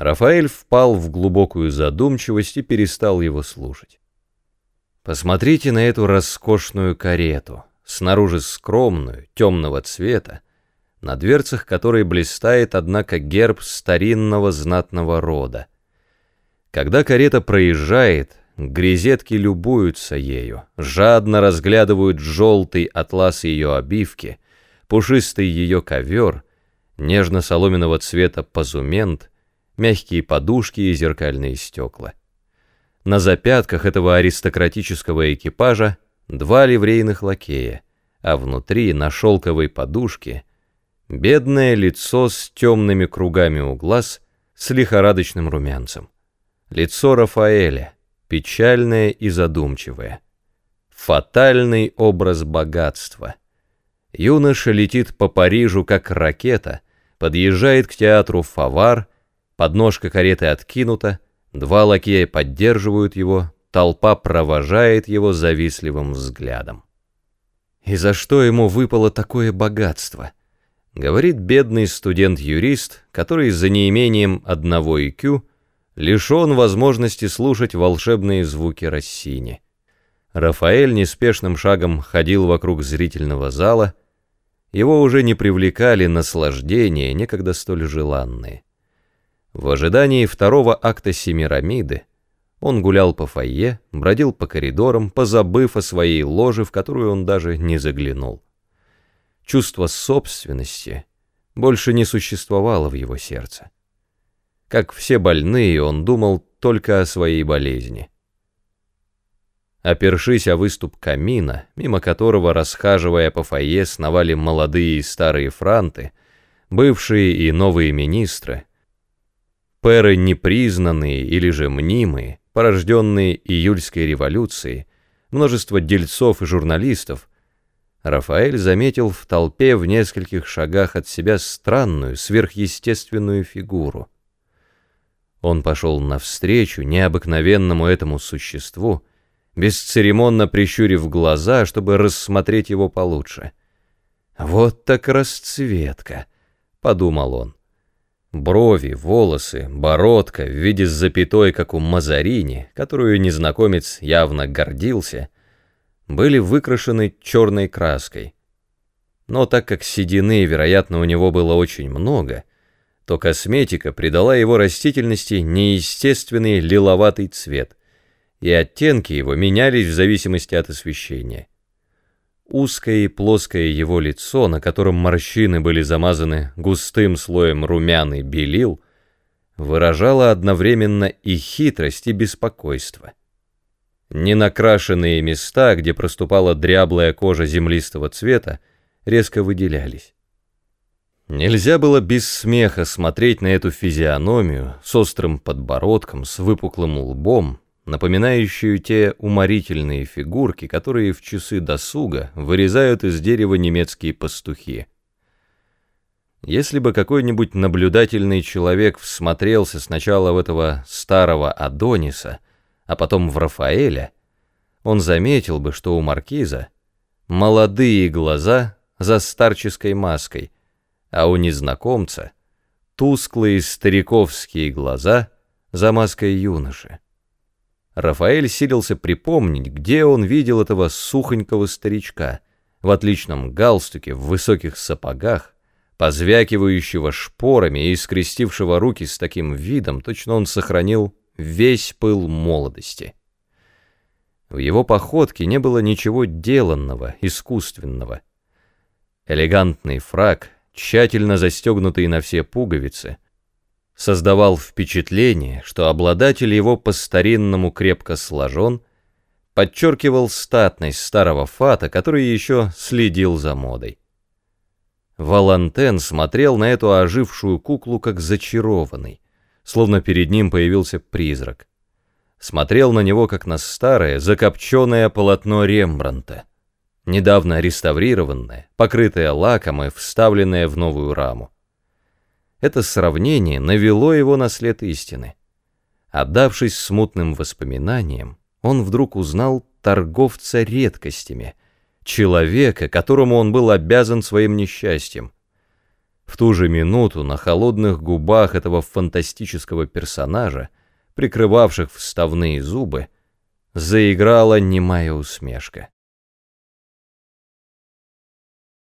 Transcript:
Рафаэль впал в глубокую задумчивость и перестал его слушать. Посмотрите на эту роскошную карету, снаружи скромную, темного цвета, на дверцах которой блистает, однако, герб старинного знатного рода. Когда карета проезжает, грезетки любуются ею, жадно разглядывают желтый атлас ее обивки, пушистый ее ковер, нежно-соломенного цвета позумент, мягкие подушки и зеркальные стекла. На запятках этого аристократического экипажа два ливрейных лакея, а внутри, на шелковой подушке, бедное лицо с темными кругами у глаз с лихорадочным румянцем. Лицо Рафаэля, печальное и задумчивое. Фатальный образ богатства. Юноша летит по Парижу, как ракета, подъезжает к театру «Фавар», подножка кареты откинута, Два лакея поддерживают его, толпа провожает его завистливым взглядом. И за что ему выпало такое богатство? Говорит бедный студент-юрист, который за неимением одного IQ лишен возможности слушать волшебные звуки Россини. Рафаэль неспешным шагом ходил вокруг зрительного зала, его уже не привлекали наслаждения, некогда столь желанные. В ожидании второго акта Семирамиды он гулял по фойе, бродил по коридорам, позабыв о своей ложе, в которую он даже не заглянул. Чувство собственности больше не существовало в его сердце. Как все больные, он думал только о своей болезни. Опершись о выступ камина, мимо которого, расхаживая по фойе, сновали молодые и старые франты, бывшие и новые министры, Перы непризнанные или же мнимые, порожденные июльской революцией, множество дельцов и журналистов, Рафаэль заметил в толпе в нескольких шагах от себя странную, сверхъестественную фигуру. Он пошел навстречу необыкновенному этому существу, бесцеремонно прищурив глаза, чтобы рассмотреть его получше. «Вот так расцветка», — подумал он. Брови, волосы, бородка в виде запятой, как у Мазарини, которую незнакомец явно гордился, были выкрашены черной краской. Но так как седины, вероятно, у него было очень много, то косметика придала его растительности неестественный лиловатый цвет, и оттенки его менялись в зависимости от освещения. Узкое и плоское его лицо, на котором морщины были замазаны густым слоем румяный белил, выражало одновременно и хитрость, и беспокойство. Ненакрашенные места, где проступала дряблая кожа землистого цвета, резко выделялись. Нельзя было без смеха смотреть на эту физиономию с острым подбородком, с выпуклым лбом, напоминающую те уморительные фигурки, которые в часы досуга вырезают из дерева немецкие пастухи. Если бы какой-нибудь наблюдательный человек всмотрелся сначала в этого старого Адониса, а потом в Рафаэля, он заметил бы, что у маркиза молодые глаза за старческой маской, а у незнакомца тусклые стариковские глаза за маской юноши. Рафаэль силился припомнить, где он видел этого сухонького старичка, в отличном галстуке, в высоких сапогах, позвякивающего шпорами и скрестившего руки с таким видом, точно он сохранил весь пыл молодости. В его походке не было ничего деланного, искусственного. Элегантный фраг, тщательно застегнутый на все пуговицы — создавал впечатление, что обладатель его по-старинному крепко сложен, подчеркивал статность старого фата, который еще следил за модой. Валантен смотрел на эту ожившую куклу как зачарованный, словно перед ним появился призрак. Смотрел на него как на старое, закопченное полотно Рембранта, недавно реставрированное, покрытое лаком и вставленное в новую раму. Это сравнение навело его на след истины. Отдавшись смутным воспоминаниям, он вдруг узнал торговца редкостями, человека, которому он был обязан своим несчастьем. В ту же минуту на холодных губах этого фантастического персонажа, прикрывавших вставные зубы, заиграла немая усмешка.